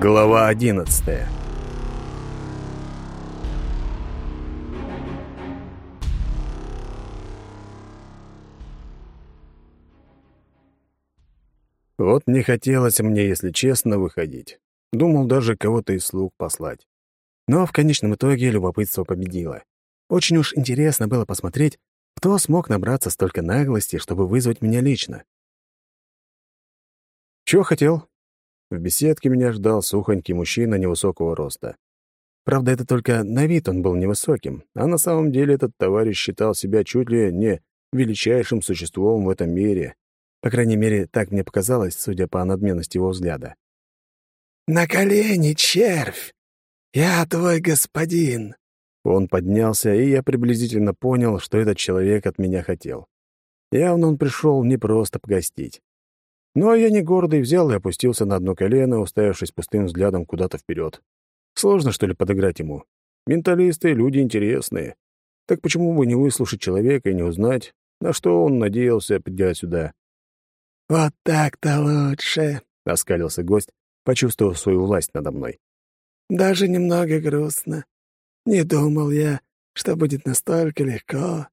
Глава одиннадцатая Вот не хотелось мне, если честно, выходить. Думал даже кого-то из слуг послать. Но в конечном итоге любопытство победило. Очень уж интересно было посмотреть, кто смог набраться столько наглости, чтобы вызвать меня лично. Чего хотел? В беседке меня ждал сухонький мужчина невысокого роста. Правда, это только на вид он был невысоким, а на самом деле этот товарищ считал себя чуть ли не величайшим существом в этом мире. По крайней мере, так мне показалось, судя по надменности его взгляда. «На колени, червь! Я твой господин!» Он поднялся, и я приблизительно понял, что этот человек от меня хотел. Явно он пришел не просто погостить. Ну а я не гордый взял и опустился на одно колено, уставившись пустым взглядом куда-то вперед. Сложно, что ли, подыграть ему? Менталисты — люди интересные. Так почему бы не выслушать человека и не узнать, на что он надеялся, придя сюда? «Вот так-то лучше», — оскалился гость, почувствовав свою власть надо мной. «Даже немного грустно. Не думал я, что будет настолько легко.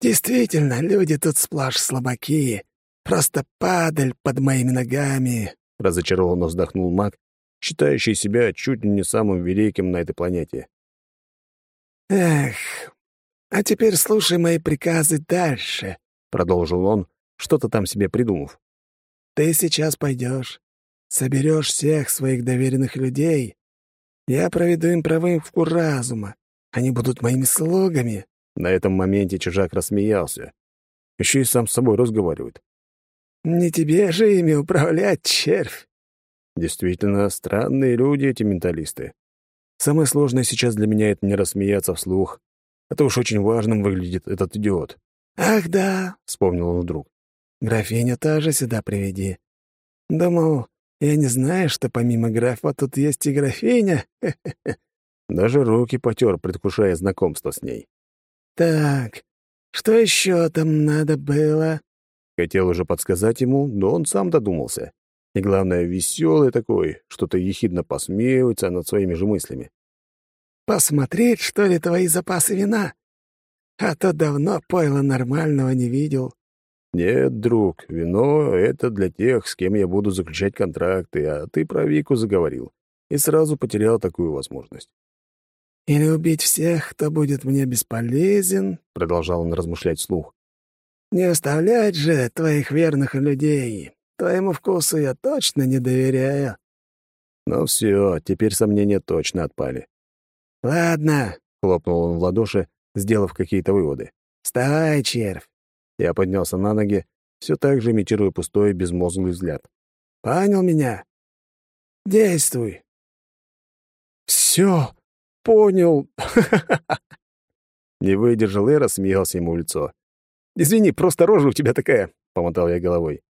Действительно, люди тут сплошь слабаки, Просто падаль под моими ногами!» — разочарованно вздохнул маг, считающий себя чуть ли не самым великим на этой планете. «Эх, а теперь слушай мои приказы дальше», — продолжил он, что-то там себе придумав. «Ты сейчас пойдешь, соберешь всех своих доверенных людей. Я проведу им проверку разума. Они будут моими слугами». На этом моменте чужак рассмеялся. Еще и сам с собой разговаривает. Не тебе же ими управлять, червь. Действительно, странные люди эти менталисты. Самое сложное сейчас для меня — это не рассмеяться вслух. А то уж очень важным выглядит этот идиот. «Ах да», — вспомнил он вдруг. «Графиню тоже сюда приведи. Думал, я не знаю, что помимо графа тут есть и графиня?» Даже руки потер, предвкушая знакомство с ней. «Так, что еще там надо было?» Хотел уже подсказать ему, но он сам додумался. И главное, веселый такой, что-то ехидно посмеивается над своими же мыслями. «Посмотреть, что ли, твои запасы вина? А то давно пойла нормального не видел». «Нет, друг, вино — это для тех, с кем я буду заключать контракты, а ты про Вику заговорил и сразу потерял такую возможность». «Или убить всех, кто будет мне бесполезен», — продолжал он размышлять вслух. Не оставлять же твоих верных людей. Твоему вкусу я точно не доверяю. Ну все, теперь сомнения точно отпали. Ладно, хлопнул он в ладоши, сделав какие-то выводы. Вставай, червь. Я поднялся на ноги, все так же имитируя пустой, безмозглый взгляд. Понял меня? Действуй. Все, понял. Не выдержал и рассмеялся ему в лицо. Извини, просто рожа у тебя такая», — помотал я головой.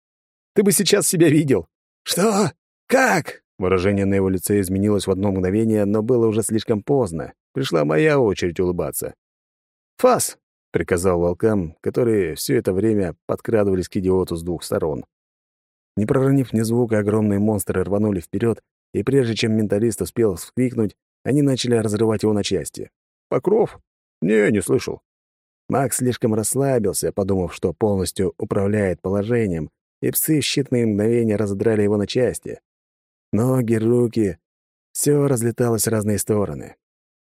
«Ты бы сейчас себя видел». «Что? Как?» Выражение на его лице изменилось в одно мгновение, но было уже слишком поздно. Пришла моя очередь улыбаться. «Фас!» — приказал волкам, которые все это время подкрадывались к идиоту с двух сторон. Не проронив ни звука, огромные монстры рванули вперед, и прежде чем менталист успел вскрикнуть, они начали разрывать его на части. «Покров?» «Не, не слышал». Макс слишком расслабился, подумав, что полностью управляет положением, и псы в считанные мгновения раздрали его на части. Ноги, руки — все разлеталось в разные стороны.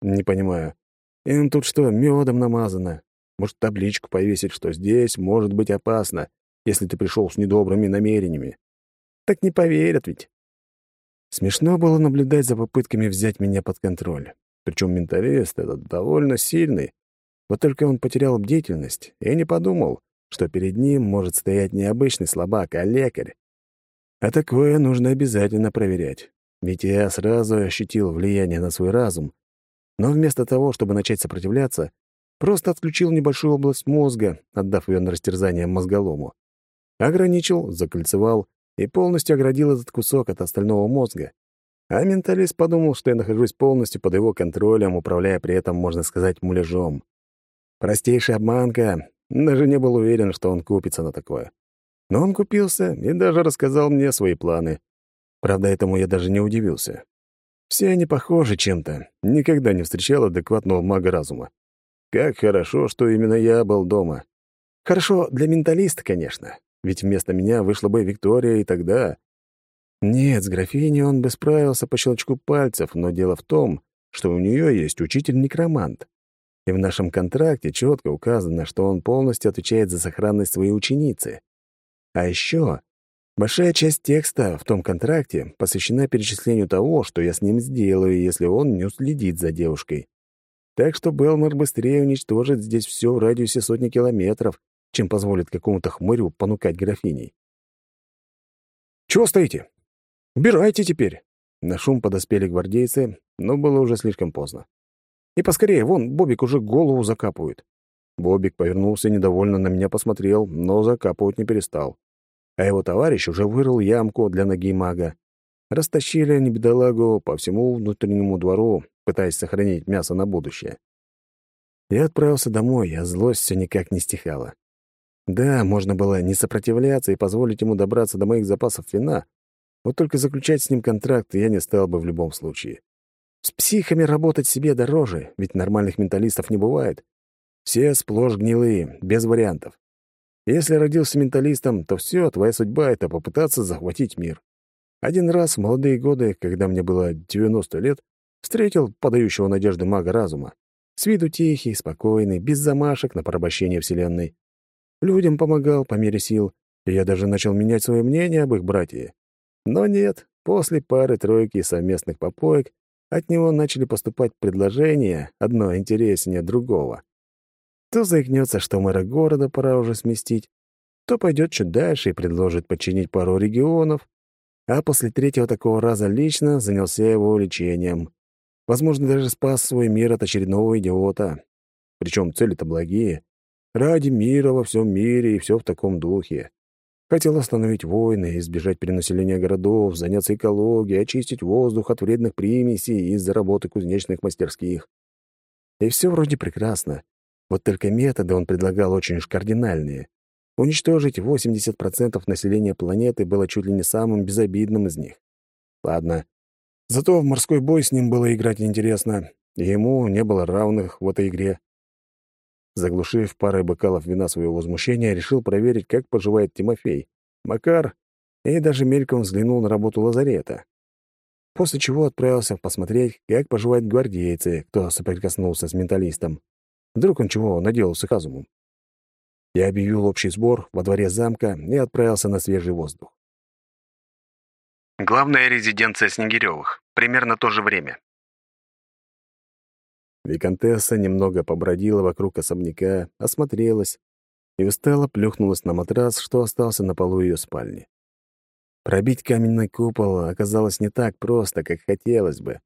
Не понимаю, им тут что, медом намазано? Может, табличку повесить, что здесь может быть опасно, если ты пришел с недобрыми намерениями? Так не поверят ведь. Смешно было наблюдать за попытками взять меня под контроль. Причем менталист этот довольно сильный, вот только он потерял бдительность и не подумал, что перед ним может стоять не обычный слабак, а лекарь. А такое нужно обязательно проверять. Ведь я сразу ощутил влияние на свой разум, но вместо того, чтобы начать сопротивляться, просто отключил небольшую область мозга, отдав ее на растерзание мозголому. Ограничил, закольцевал и полностью оградил этот кусок от остального мозга. А менталист подумал, что я нахожусь полностью под его контролем, управляя при этом, можно сказать, муляжом. Простейшая обманка. Даже не был уверен, что он купится на такое. Но он купился и даже рассказал мне свои планы. Правда, этому я даже не удивился. Все они похожи чем-то. Никогда не встречал адекватного мага разума. Как хорошо, что именно я был дома. Хорошо для менталиста, конечно. Ведь вместо меня вышла бы Виктория, и тогда... Нет, с графиней он бы справился по щелчку пальцев, но дело в том, что у нее есть учитель-некромант. И в нашем контракте четко указано, что он полностью отвечает за сохранность своей ученицы. А еще большая часть текста в том контракте посвящена перечислению того, что я с ним сделаю, если он не уследит за девушкой. Так что Белмор быстрее уничтожит здесь все в радиусе сотни километров, чем позволит какому-то хмырю понукать графиней. «Чего стоите? Убирайте теперь!» На шум подоспели гвардейцы, но было уже слишком поздно. «И поскорее, вон, Бобик уже голову закапывает». Бобик повернулся недовольно на меня посмотрел, но закапывать не перестал. А его товарищ уже вырыл ямку для ноги мага. Растащили они бедолагу по всему внутреннему двору, пытаясь сохранить мясо на будущее. Я отправился домой, а злость все никак не стихала. Да, можно было не сопротивляться и позволить ему добраться до моих запасов вина, вот только заключать с ним контракт я не стал бы в любом случае. С психами работать себе дороже, ведь нормальных менталистов не бывает. Все сплошь гнилые, без вариантов. Если родился менталистом, то все, твоя судьба — это попытаться захватить мир. Один раз в молодые годы, когда мне было 90 лет, встретил подающего надежды мага разума. С виду тихий, спокойный, без замашек на порабощение Вселенной. Людям помогал по мере сил, и я даже начал менять свое мнение об их братье. Но нет, после пары-тройки совместных попоек от него начали поступать предложения, одно интереснее другого. То заикнется, что мэра города пора уже сместить, то пойдет чуть дальше и предложит подчинить пару регионов, а после третьего такого раза лично занялся его лечением. Возможно, даже спас свой мир от очередного идиота. Причем цели-то благие, Ради мира во всем мире и все в таком духе. Хотел остановить войны, избежать перенаселения городов, заняться экологией, очистить воздух от вредных примесей из-за работы кузнечных мастерских. И все вроде прекрасно. Вот только методы он предлагал очень уж кардинальные. Уничтожить 80% населения планеты было чуть ли не самым безобидным из них. Ладно. Зато в морской бой с ним было играть интересно, и ему не было равных в этой игре. Заглушив парой бокалов вина своего возмущения, решил проверить, как поживает Тимофей, Макар и даже мельком взглянул на работу лазарета. После чего отправился посмотреть, как поживают гвардейцы, кто соприкоснулся с менталистом. Вдруг он чего наделал с их разумом. Я объявил общий сбор во дворе замка и отправился на свежий воздух. Главная резиденция Снегирёвых. Примерно то же время. Викантесса немного побродила вокруг особняка, осмотрелась и устало плюхнулась на матрас, что остался на полу ее спальни. Пробить каменный купол оказалось не так просто, как хотелось бы.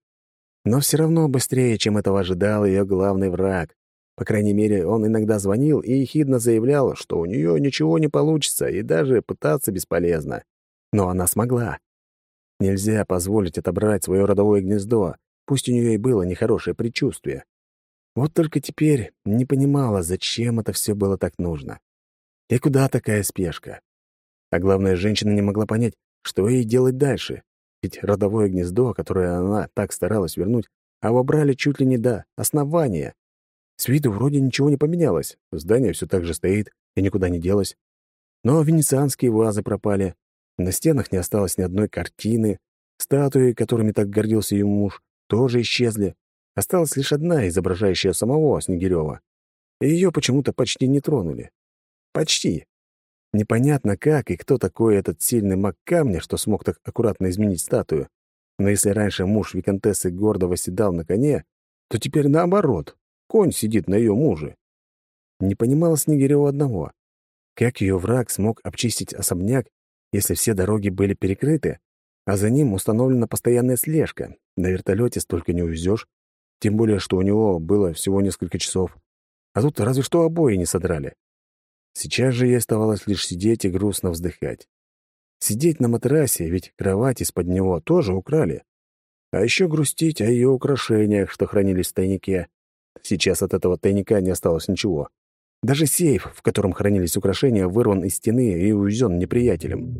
Но все равно быстрее, чем этого ожидал ее главный враг. По крайней мере, он иногда звонил и ехидно заявлял, что у нее ничего не получится и даже пытаться бесполезно. Но она смогла. Нельзя позволить отобрать свое родовое гнездо, Пусть у нее и было нехорошее предчувствие. Вот только теперь не понимала, зачем это все было так нужно. И куда такая спешка? А главное, женщина не могла понять, что ей делать дальше. Ведь родовое гнездо, которое она так старалась вернуть, обобрали чуть ли не до основания. С виду вроде ничего не поменялось. Здание все так же стоит и никуда не делось. Но венецианские вазы пропали. На стенах не осталось ни одной картины. Статуи, которыми так гордился ее муж, тоже исчезли. Осталась лишь одна, изображающая самого Снегирева. И ее почему-то почти не тронули. Почти. Непонятно как и кто такой этот сильный маг камня, что смог так аккуратно изменить статую. Но если раньше муж виконтессы гордо восседал на коне, то теперь наоборот. Конь сидит на ее муже. Не понимала Снегирева одного. Как ее враг смог обчистить особняк, если все дороги были перекрыты, а за ним установлена постоянная слежка. На вертолете столько не увезешь, тем более, что у него было всего несколько часов. А тут разве что обои не содрали. Сейчас же ей оставалось лишь сидеть и грустно вздыхать. Сидеть на матрасе, ведь кровать из-под него тоже украли. А еще грустить о ее украшениях, что хранились в тайнике. Сейчас от этого тайника не осталось ничего. Даже сейф, в котором хранились украшения, вырван из стены и увезен неприятелем.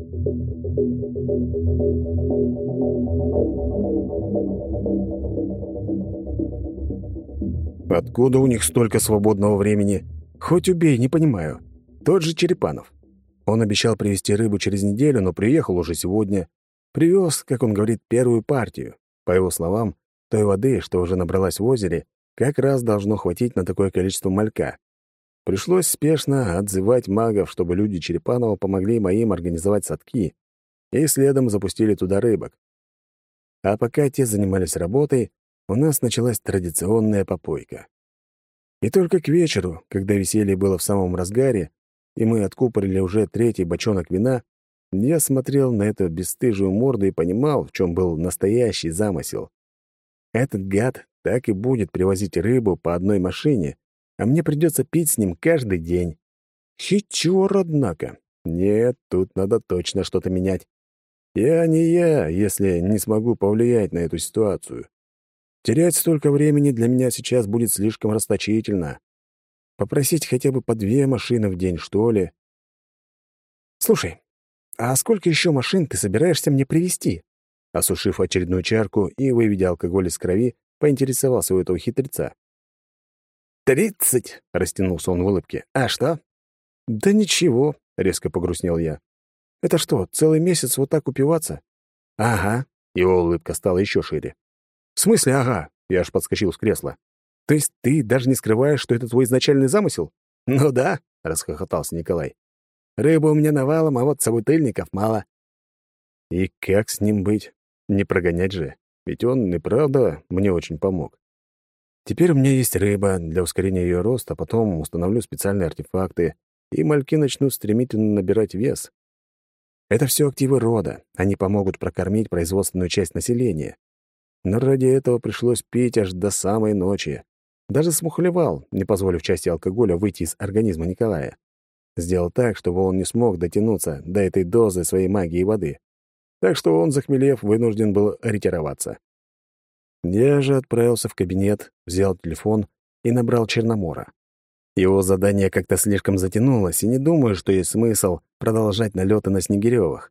Откуда у них столько свободного времени? Хоть убей, не понимаю. Тот же Черепанов. Он обещал привезти рыбу через неделю, но приехал уже сегодня. Привез, как он говорит, первую партию. По его словам, той воды, что уже набралась в озере, как раз должно хватить на такое количество малька. Пришлось спешно отзывать магов, чтобы люди Черепанова помогли моим организовать садки, и следом запустили туда рыбок. А пока те занимались работой, у нас началась традиционная попойка. И только к вечеру, когда веселье было в самом разгаре, и мы откупорили уже третий бочонок вина, я смотрел на эту бесстыжую морду и понимал, в чем был настоящий замысел. Этот гад так и будет привозить рыбу по одной машине, а мне придется пить с ним каждый день. Хитер, однако. Нет, тут надо точно что-то менять. Я не я, если не смогу повлиять на эту ситуацию. Терять столько времени для меня сейчас будет слишком расточительно. Попросить хотя бы по две машины в день, что ли. Слушай, а сколько еще машин ты собираешься мне привезти? Осушив очередную чарку и выведя алкоголь из крови, поинтересовался у этого хитреца. «Тридцать!» — растянулся он в улыбке. «А что?» «Да ничего», — резко погрустнел я. Это что, целый месяц вот так упиваться? Ага. Его улыбка стала еще шире. В смысле, ага? Я аж подскочил с кресла. То есть ты даже не скрываешь, что это твой изначальный замысел? Ну да, расхохотался Николай. Рыбы у меня навалом, а вот собутыльников мало. И как с ним быть? Не прогонять же. Ведь он и правда мне очень помог. Теперь у меня есть рыба для ускорения ее роста, потом установлю специальные артефакты, и мальки начнут стремительно набирать вес. Это все активы рода. Они помогут прокормить производственную часть населения. Но ради этого пришлось пить аж до самой ночи. Даже смухлевал, не позволив части алкоголя выйти из организма Николая. Сделал так, чтобы он не смог дотянуться до этой дозы своей магии воды. Так что он, захмелев, вынужден был ретироваться. Я же отправился в кабинет, взял телефон и набрал Черномора. Его задание как-то слишком затянулось, и не думаю, что есть смысл продолжать налеты на Снегирёвых.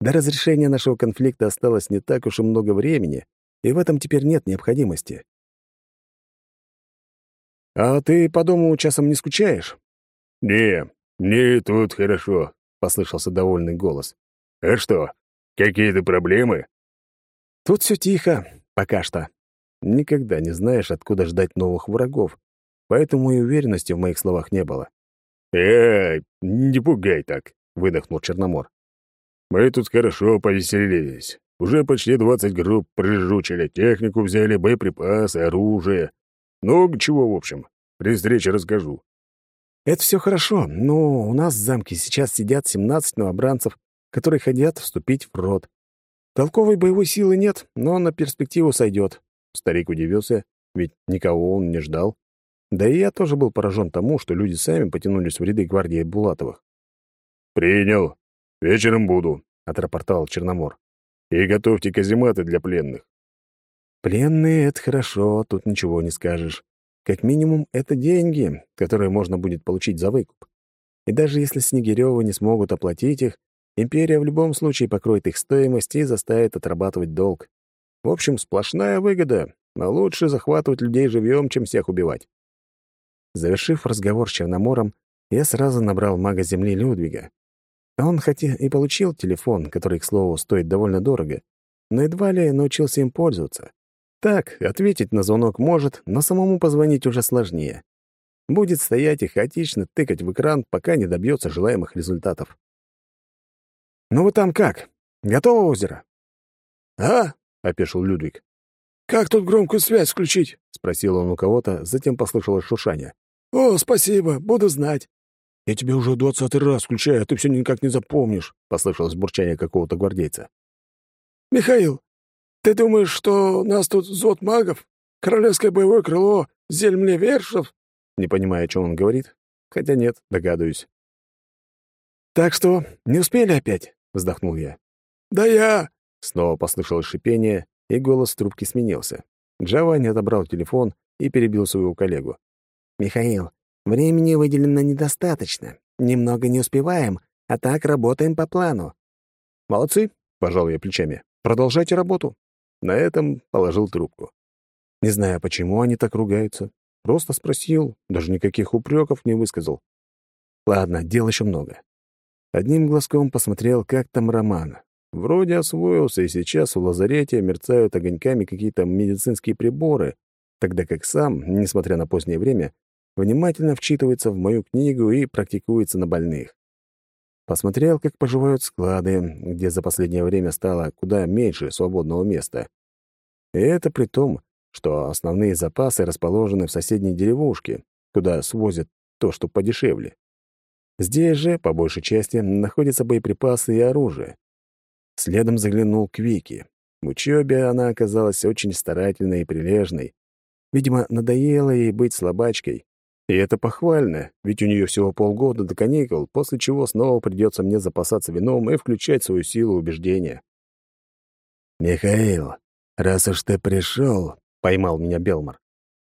До разрешения нашего конфликта осталось не так уж и много времени, и в этом теперь нет необходимости. «А ты по дому часом не скучаешь?» «Не, мне тут хорошо», — послышался довольный голос. «А что, какие-то проблемы?» «Тут все тихо, пока что. Никогда не знаешь, откуда ждать новых врагов, поэтому и уверенности в моих словах не было. «Эй, не пугай так», — выдохнул Черномор. «Мы тут хорошо повеселились. Уже почти двадцать групп прижучили, технику взяли, боеприпасы, оружие. Много чего, в общем. При встрече расскажу». «Это все хорошо, но у нас в замке сейчас сидят семнадцать новобранцев, которые хотят вступить в род. Толковой боевой силы нет, но на перспективу сойдет». Старик удивился, ведь никого он не ждал. Да и я тоже был поражен тому, что люди сами потянулись в ряды гвардии Булатовых. «Принял. Вечером буду», — отрапортовал Черномор. «И готовьте казематы для пленных». «Пленные — это хорошо, тут ничего не скажешь. Как минимум, это деньги, которые можно будет получить за выкуп. И даже если Снегирёвы не смогут оплатить их, империя в любом случае покроет их стоимость и заставит отрабатывать долг. В общем, сплошная выгода, но лучше захватывать людей живьем, чем всех убивать. Завершив разговор с Черномором, я сразу набрал мага Земли Людвига. Он хотя и получил телефон, который, к слову, стоит довольно дорого, но едва ли научился им пользоваться. Так, ответить на звонок может, но самому позвонить уже сложнее. Будет стоять и хаотично тыкать в экран, пока не добьется желаемых результатов. «Ну вы там как? Готово озеро?» «А?» — опешил Людвиг. «Как тут громкую связь включить?» — спросил он у кого-то, затем послышалось шушание. «О, спасибо, буду знать». «Я тебе уже двадцатый раз включаю, а ты все никак не запомнишь», — послышалось бурчание какого-то гвардейца. «Михаил, ты думаешь, что у нас тут взвод магов? Королевское боевое крыло, зельмлевершев?» Не понимая, о чем он говорит, хотя нет, догадываюсь. «Так что, не успели опять?» — вздохнул я. «Да я...» — снова послышалось шипение, и голос трубки сменился. Джованни отобрал телефон и перебил своего коллегу. «Михаил, времени выделено недостаточно. Немного не успеваем, а так работаем по плану». «Молодцы», — пожал я плечами. «Продолжайте работу». На этом положил трубку. Не знаю, почему они так ругаются. Просто спросил, даже никаких упреков не высказал. Ладно, дел еще много. Одним глазком посмотрел, как там Роман. Вроде освоился, и сейчас в лазарете мерцают огоньками какие-то медицинские приборы, тогда как сам, несмотря на позднее время, внимательно вчитывается в мою книгу и практикуется на больных. Посмотрел, как поживают склады, где за последнее время стало куда меньше свободного места. И это при том, что основные запасы расположены в соседней деревушке, куда свозят то, что подешевле. Здесь же, по большей части, находятся боеприпасы и оружие. Следом заглянул к Вике. В учебе она оказалась очень старательной и прилежной. Видимо, надоело ей быть слабачкой. И это похвально, ведь у нее всего полгода до каникул, после чего снова придется мне запасаться вином и включать свою силу убеждения. «Михаил, раз уж ты пришел, поймал меня Белмар,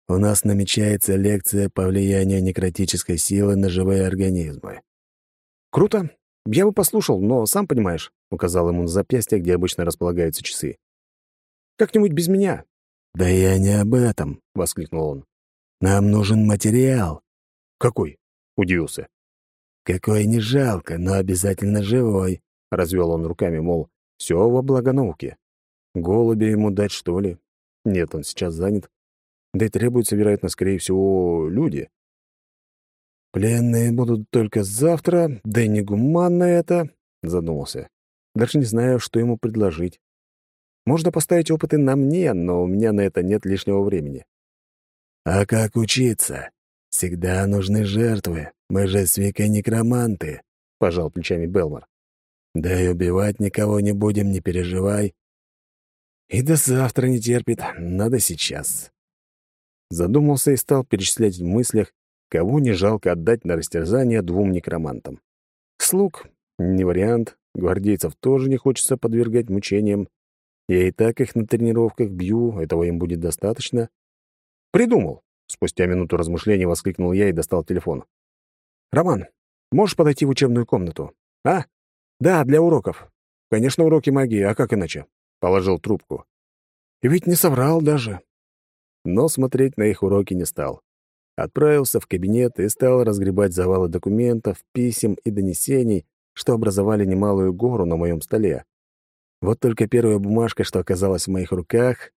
«у нас намечается лекция по влиянию некротической силы на живые организмы». «Круто. Я бы послушал, но сам понимаешь», — указал ему на запястье, где обычно располагаются часы. «Как-нибудь без меня». «Да я не об этом», — воскликнул он. «Нам нужен материал». «Какой?» — удивился. «Какой не жалко, но обязательно живой», — развел он руками, мол, все во благо науки. Голуби ему дать, что ли? Нет, он сейчас занят. Да и требуются, вероятно, скорее всего, люди. «Пленные будут только завтра, да и негуманно это», — задумался. «Даже не знаю, что ему предложить. Можно поставить опыты на мне, но у меня на это нет лишнего времени». «А как учиться? Всегда нужны жертвы. Мы же с Викой некроманты», — пожал плечами Белмар. «Да и убивать никого не будем, не переживай». «И до завтра не терпит. Надо сейчас». Задумался и стал перечислять в мыслях, кого не жалко отдать на растерзание двум некромантам. Слуг — не вариант, гвардейцев тоже не хочется подвергать мучениям. Я и так их на тренировках бью, этого им будет достаточно. «Придумал!» — спустя минуту размышлений воскликнул я и достал телефон. «Роман, можешь подойти в учебную комнату?» «А? Да, для уроков. Конечно, уроки магии, а как иначе?» Положил трубку. И ведь не соврал даже. Но смотреть на их уроки не стал. Отправился в кабинет и стал разгребать завалы документов, писем и донесений, что образовали немалую гору на моем столе. Вот только первая бумажка, что оказалась в моих руках...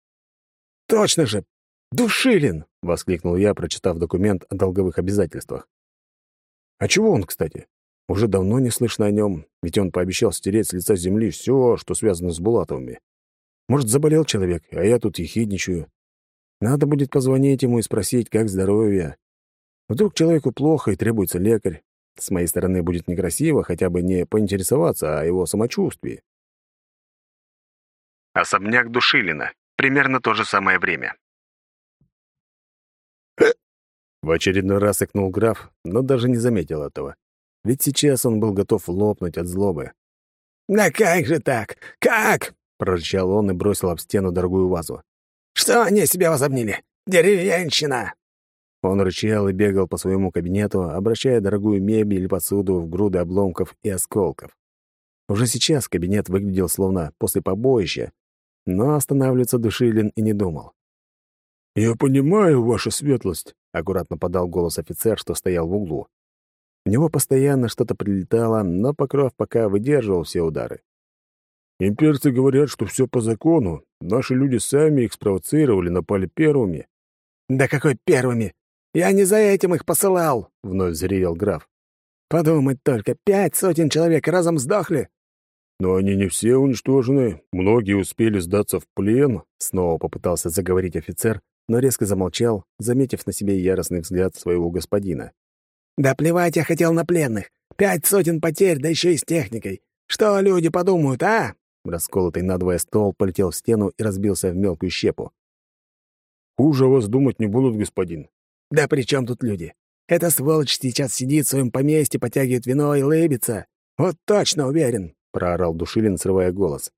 «Точно же! Душилин!» — воскликнул я, прочитав документ о долговых обязательствах. «А чего он, кстати? Уже давно не слышно о нем, ведь он пообещал стереть с лица земли все, что связано с Булатовыми. Может, заболел человек, а я тут ехидничаю. Надо будет позвонить ему и спросить, как здоровье. Вдруг человеку плохо и требуется лекарь. С моей стороны будет некрасиво хотя бы не поинтересоваться о его самочувствии. Особняк Душилина. Примерно то же самое время. В очередной раз икнул граф, но даже не заметил этого. Ведь сейчас он был готов лопнуть от злобы. «Да как же так? Как?» — прорычал он и бросил об стену дорогую вазу. Что они себя возомнили? Деревенщина!» Он рычал и бегал по своему кабинету, обращая дорогую мебель и посуду в груды обломков и осколков. Уже сейчас кабинет выглядел словно после побоища, но останавливаться Душилин и не думал. «Я понимаю, ваша светлость», — аккуратно подал голос офицер, что стоял в углу. В него постоянно что-то прилетало, но Покров пока выдерживал все удары. Имперцы говорят, что все по закону. Наши люди сами их спровоцировали, напали первыми. «Да какой первыми? Я не за этим их посылал!» — вновь заревел граф. «Подумать только, пять сотен человек разом сдохли!» «Но они не все уничтожены. Многие успели сдаться в плен», — снова попытался заговорить офицер, но резко замолчал, заметив на себе яростный взгляд своего господина. «Да плевать я хотел на пленных. Пять сотен потерь, да еще и с техникой. Что люди подумают, а?» Расколотый надвое стол полетел в стену и разбился в мелкую щепу. «Хуже вас думать не будут, господин». «Да при чем тут люди? Эта сволочь сейчас сидит в своем поместье, потягивает вино и лыбится. Вот точно уверен», — проорал Душилин, срывая голос.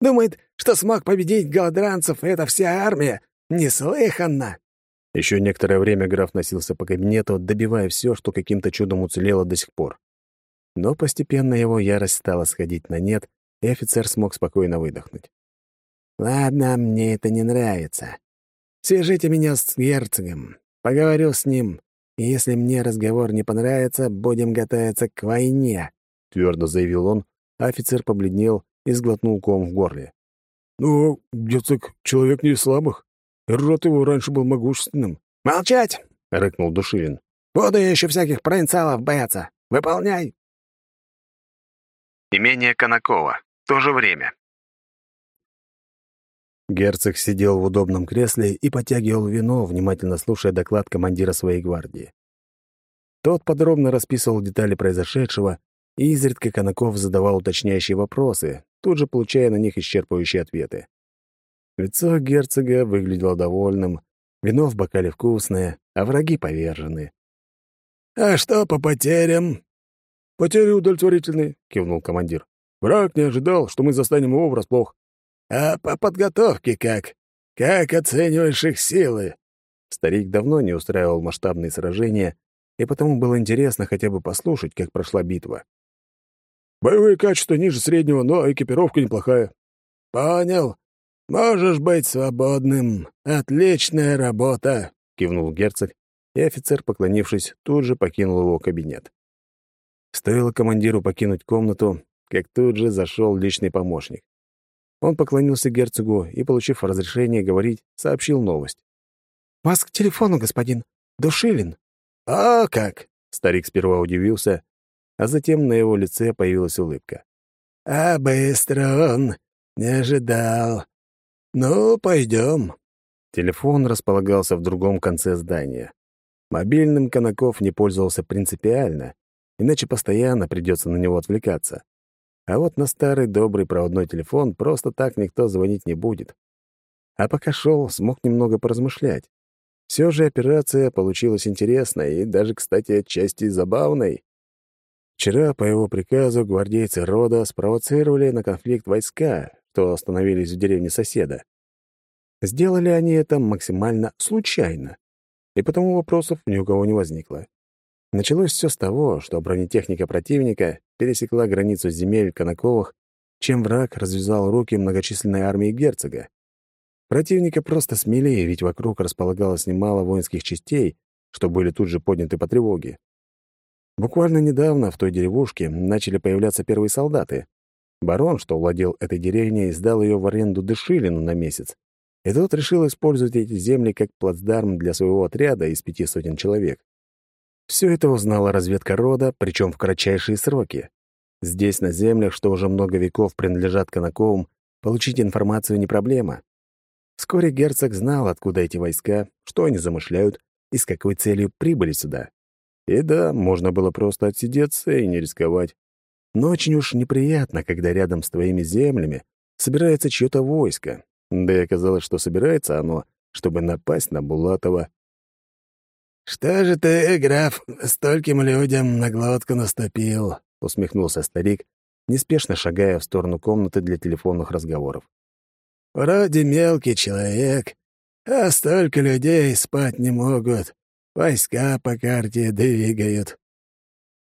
«Думает, что смог победить голодранцев, и это вся армия? Неслыханно!» Еще некоторое время граф носился по кабинету, добивая все, что каким-то чудом уцелело до сих пор. Но постепенно его ярость стала сходить на нет, и офицер смог спокойно выдохнуть. «Ладно, мне это не нравится. Свяжите меня с герцогом. Поговорю с ним, и если мне разговор не понравится, будем готовиться к войне», — твердо заявил он, а офицер побледнел и сглотнул ком в горле. «Ну, герцог — человек не из слабых. Рот его раньше был могущественным». «Молчать!» — рыкнул Душилин. «Буду я еще всяких провинциалов бояться. Выполняй!» Имение Конакова. То же время. Герцог сидел в удобном кресле и подтягивал вино, внимательно слушая доклад командира своей гвардии. Тот подробно расписывал детали произошедшего, и изредка Конаков задавал уточняющие вопросы, тут же получая на них исчерпывающие ответы. Лицо герцога выглядело довольным, вино в бокале вкусное, а враги повержены. «А что по потерям?» «Потери удовлетворительные», — кивнул командир. «Враг не ожидал, что мы застанем его врасплох. «А по подготовке как? Как оцениваешь их силы?» Старик давно не устраивал масштабные сражения, и потому было интересно хотя бы послушать, как прошла битва. «Боевые качества ниже среднего, но экипировка неплохая». «Понял. Можешь быть свободным. Отличная работа», — кивнул герцог, и офицер, поклонившись, тут же покинул его кабинет. Стоило командиру покинуть комнату, как тут же зашел личный помощник. Он поклонился герцогу и, получив разрешение говорить, сообщил новость. «Вас к телефону, господин. Душилин». «О, как!» — старик сперва удивился, а затем на его лице появилась улыбка. «А быстро он! Не ожидал. Ну, пойдем». Телефон располагался в другом конце здания. Мобильным Конаков не пользовался принципиально, иначе постоянно придется на него отвлекаться. А вот на старый добрый проводной телефон просто так никто звонить не будет. А пока шел, смог немного поразмышлять. Все же операция получилась интересной и даже, кстати, отчасти забавной. Вчера, по его приказу, гвардейцы рода спровоцировали на конфликт войска, что остановились в деревне соседа. Сделали они это максимально случайно, и потому вопросов ни у кого не возникло. Началось все с того, что бронетехника противника пересекла границу земель Конаковых, чем враг развязал руки многочисленной армии герцога. Противника просто смелее, ведь вокруг располагалось немало воинских частей, что были тут же подняты по тревоге. Буквально недавно в той деревушке начали появляться первые солдаты. Барон, что владел этой деревней, сдал ее в аренду Дешилину на месяц, и тот решил использовать эти земли как плацдарм для своего отряда из пяти сотен человек. Все это узнала разведка рода, причем в кратчайшие сроки. Здесь, на землях, что уже много веков принадлежат Конаковым, получить информацию не проблема. Вскоре герцог знал, откуда эти войска, что они замышляют и с какой целью прибыли сюда. И да, можно было просто отсидеться и не рисковать. Но очень уж неприятно, когда рядом с твоими землями собирается чье-то войско. Да и оказалось, что собирается оно, чтобы напасть на Булатова. «Что же ты, граф, стольким людям на глотку наступил?» — усмехнулся старик, неспешно шагая в сторону комнаты для телефонных разговоров. «Вроде мелкий человек, а столько людей спать не могут, войска по карте двигают».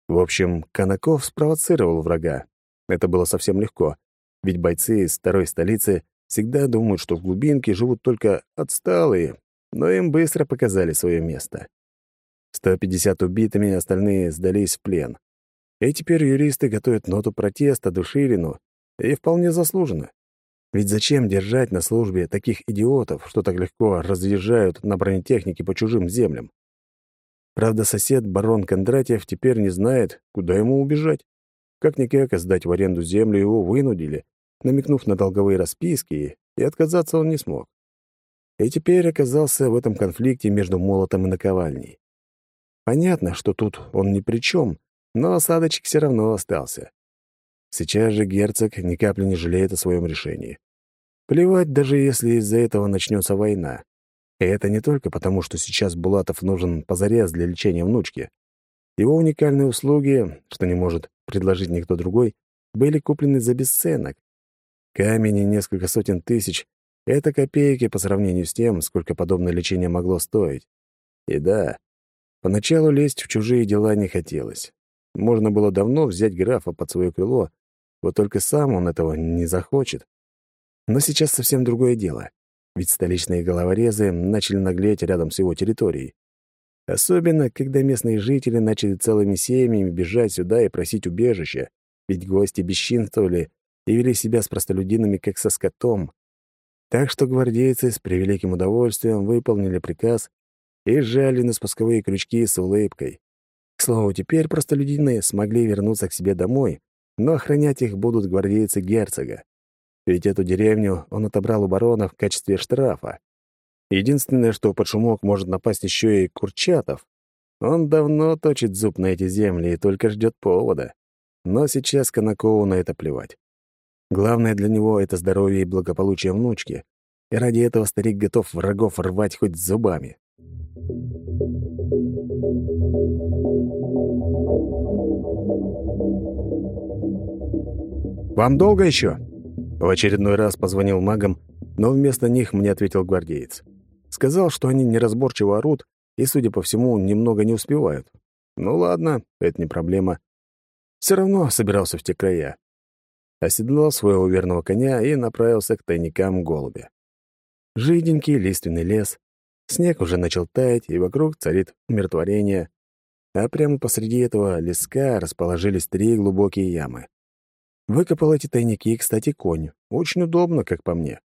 В общем, Конаков спровоцировал врага. Это было совсем легко, ведь бойцы из второй столицы всегда думают, что в глубинке живут только отсталые, но им быстро показали свое место. 150 убитыми, остальные сдались в плен. И теперь юристы готовят ноту протеста Душилину, и вполне заслуженно. Ведь зачем держать на службе таких идиотов, что так легко разъезжают на бронетехнике по чужим землям? Правда, сосед, барон Кондратьев, теперь не знает, куда ему убежать. Как-никак, сдать в аренду землю его вынудили, намекнув на долговые расписки, и отказаться он не смог. И теперь оказался в этом конфликте между молотом и наковальней. Понятно, что тут он ни при чем, но осадочек все равно остался. Сейчас же герцог ни капли не жалеет о своем решении. Плевать, даже если из-за этого начнется война. И это не только потому, что сейчас Булатов нужен позарез для лечения внучки. Его уникальные услуги, что не может предложить никто другой, были куплены за бесценок. Камень и несколько сотен тысяч — это копейки по сравнению с тем, сколько подобное лечение могло стоить. И да, Поначалу лезть в чужие дела не хотелось. Можно было давно взять графа под свое крыло, вот только сам он этого не захочет. Но сейчас совсем другое дело, ведь столичные головорезы начали наглеть рядом с его территорией. Особенно, когда местные жители начали целыми семьями бежать сюда и просить убежища, ведь гости бесчинствовали и вели себя с простолюдинами как со скотом. Так что гвардейцы с превеликим удовольствием выполнили приказ и сжали на спусковые крючки с улыбкой. К слову, теперь простолюдины смогли вернуться к себе домой, но охранять их будут гвардейцы герцога. Ведь эту деревню он отобрал у барона в качестве штрафа. Единственное, что под шумок может напасть еще и Курчатов. Он давно точит зуб на эти земли и только ждет повода. Но сейчас Конакову на это плевать. Главное для него — это здоровье и благополучие внучки. И ради этого старик готов врагов рвать хоть зубами. «Вам долго еще?» В очередной раз позвонил магам, но вместо них мне ответил гвардеец. Сказал, что они неразборчиво орут и, судя по всему, немного не успевают. Ну ладно, это не проблема. Все равно собирался в те края оседлал своего верного коня и направился к тайникам голубя. Жиденький лиственный лес, снег уже начал таять, и вокруг царит умиротворение, а прямо посреди этого леска расположились три глубокие ямы. Выкопал эти тайники, кстати, конь. Очень удобно, как по мне.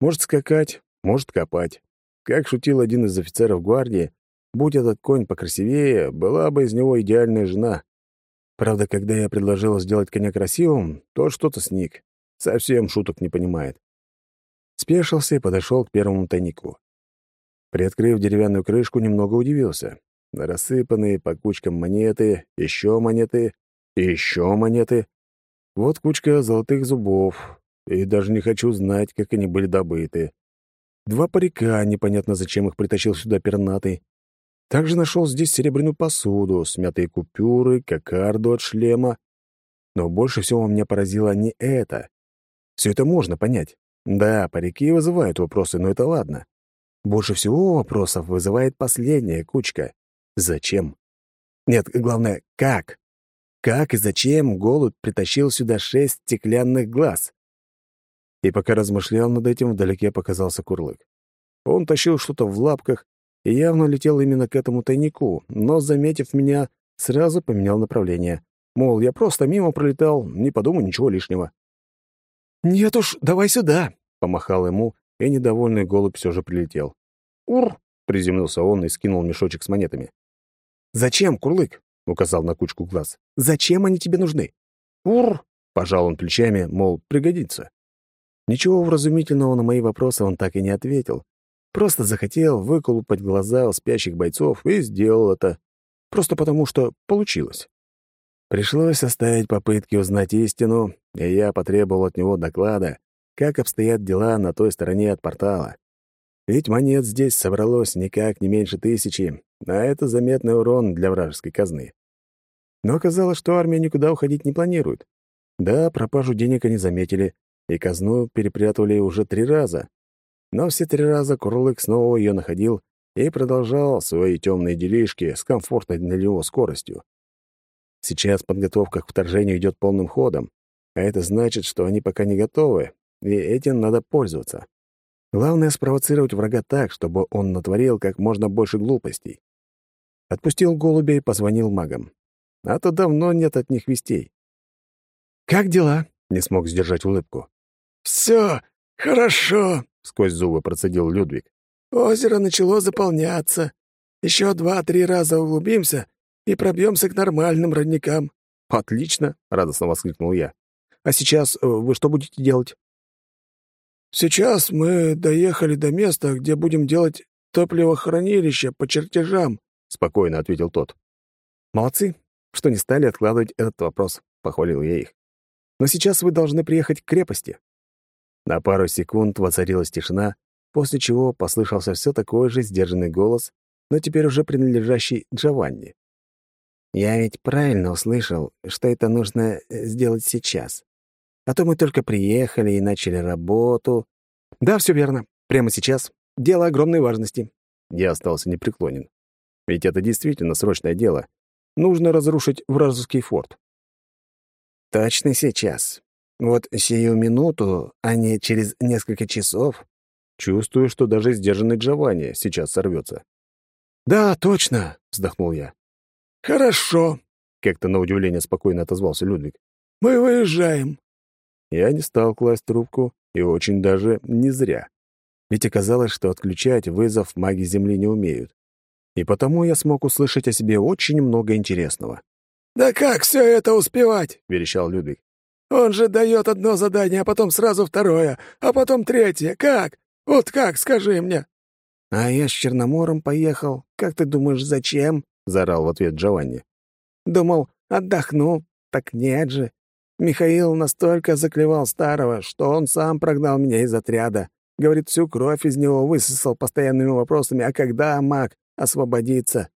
Может скакать, может копать. Как шутил один из офицеров гвардии, будь этот конь покрасивее, была бы из него идеальная жена. Правда, когда я предложил сделать коня красивым, то что-то сник. Совсем шуток не понимает. Спешился и подошел к первому тайнику. Приоткрыв деревянную крышку, немного удивился. Рассыпанные по кучкам монеты, еще монеты еще монеты. Вот кучка золотых зубов. И даже не хочу знать, как они были добыты. Два парика, непонятно зачем их притащил сюда пернатый. Также нашел здесь серебряную посуду, смятые купюры, кокарду от шлема. Но больше всего меня поразило не это. Все это можно понять. Да, парики вызывают вопросы, но это ладно. Больше всего вопросов вызывает последняя кучка. Зачем? Нет, главное, как? Как и зачем голубь притащил сюда шесть стеклянных глаз? И пока размышлял над этим, вдалеке показался курлык. Он тащил что-то в лапках, и явно летел именно к этому тайнику, но, заметив меня, сразу поменял направление. Мол, я просто мимо пролетал, не подумай ничего лишнего. «Нет уж, давай сюда!» — помахал ему, и недовольный голубь все же прилетел. «Ур!» — приземлился он и скинул мешочек с монетами. «Зачем, Курлык?» — указал на кучку глаз. «Зачем они тебе нужны?» «Ур!» — пожал он плечами, мол, пригодится. Ничего вразумительного на мои вопросы он так и не ответил, Просто захотел выколупать глаза у спящих бойцов и сделал это. Просто потому, что получилось. Пришлось оставить попытки узнать истину, и я потребовал от него доклада, как обстоят дела на той стороне от портала. Ведь монет здесь собралось никак не меньше тысячи, а это заметный урон для вражеской казны. Но оказалось, что армия никуда уходить не планирует. Да, пропажу денег они заметили, и казну перепрятывали уже три раза, но все три раза Курлык снова ее находил и продолжал свои темные делишки с комфортной для него скоростью. Сейчас подготовка к вторжению идет полным ходом, а это значит, что они пока не готовы, и этим надо пользоваться. Главное — спровоцировать врага так, чтобы он натворил как можно больше глупостей. Отпустил голубя и позвонил магам. А то давно нет от них вестей. «Как дела?» — не смог сдержать улыбку. «Все хорошо», сквозь зубы процедил Людвиг. Озеро начало заполняться. Еще два-три раза углубимся и пробьемся к нормальным родникам. Отлично, радостно воскликнул я. А сейчас э, вы что будете делать? Сейчас мы доехали до места, где будем делать топливохранилище по чертежам, спокойно ответил тот. Молодцы, что не стали откладывать этот вопрос, похвалил я их. Но сейчас вы должны приехать к крепости. На пару секунд воцарилась тишина, после чего послышался все такой же сдержанный голос, но теперь уже принадлежащий Джованни. «Я ведь правильно услышал, что это нужно э, сделать сейчас. А то мы только приехали и начали работу». «Да, все верно. Прямо сейчас. Дело огромной важности». Я остался непреклонен. Ведь это действительно срочное дело. Нужно разрушить вражеский форт. «Точно сейчас. Вот сию минуту, а не через несколько часов, чувствую, что даже сдержанный Джованни сейчас сорвется. «Да, точно», — вздохнул я. «Хорошо», — как-то на удивление спокойно отозвался Людвиг. «Мы выезжаем». Я не стал класть трубку, и очень даже не зря. Ведь оказалось, что отключать вызов маги Земли не умеют. И потому я смог услышать о себе очень много интересного. «Да как все это успевать?» — верещал Людвиг. «Он же дает одно задание, а потом сразу второе, а потом третье. Как? Вот как, скажи мне?» «А я с Черномором поехал. Как ты думаешь, зачем?» — заорал в ответ Джованни. «Думал, отдохну. Так нет же. Михаил настолько заклевал старого, что он сам прогнал меня из отряда. Говорит, всю кровь из него высосал постоянными вопросами, а когда маг освободится?»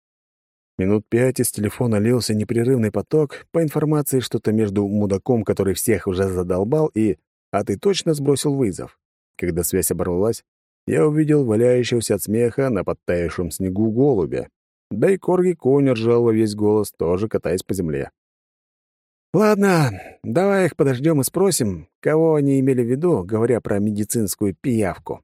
Минут пять из телефона лился непрерывный поток по информации что-то между мудаком, который всех уже задолбал, и «А ты точно сбросил вызов?» Когда связь оборвалась, я увидел валяющегося от смеха на подтаявшем снегу голубя. Да и Корги Конь ржал во весь голос, тоже катаясь по земле. «Ладно, давай их подождем и спросим, кого они имели в виду, говоря про медицинскую пиявку».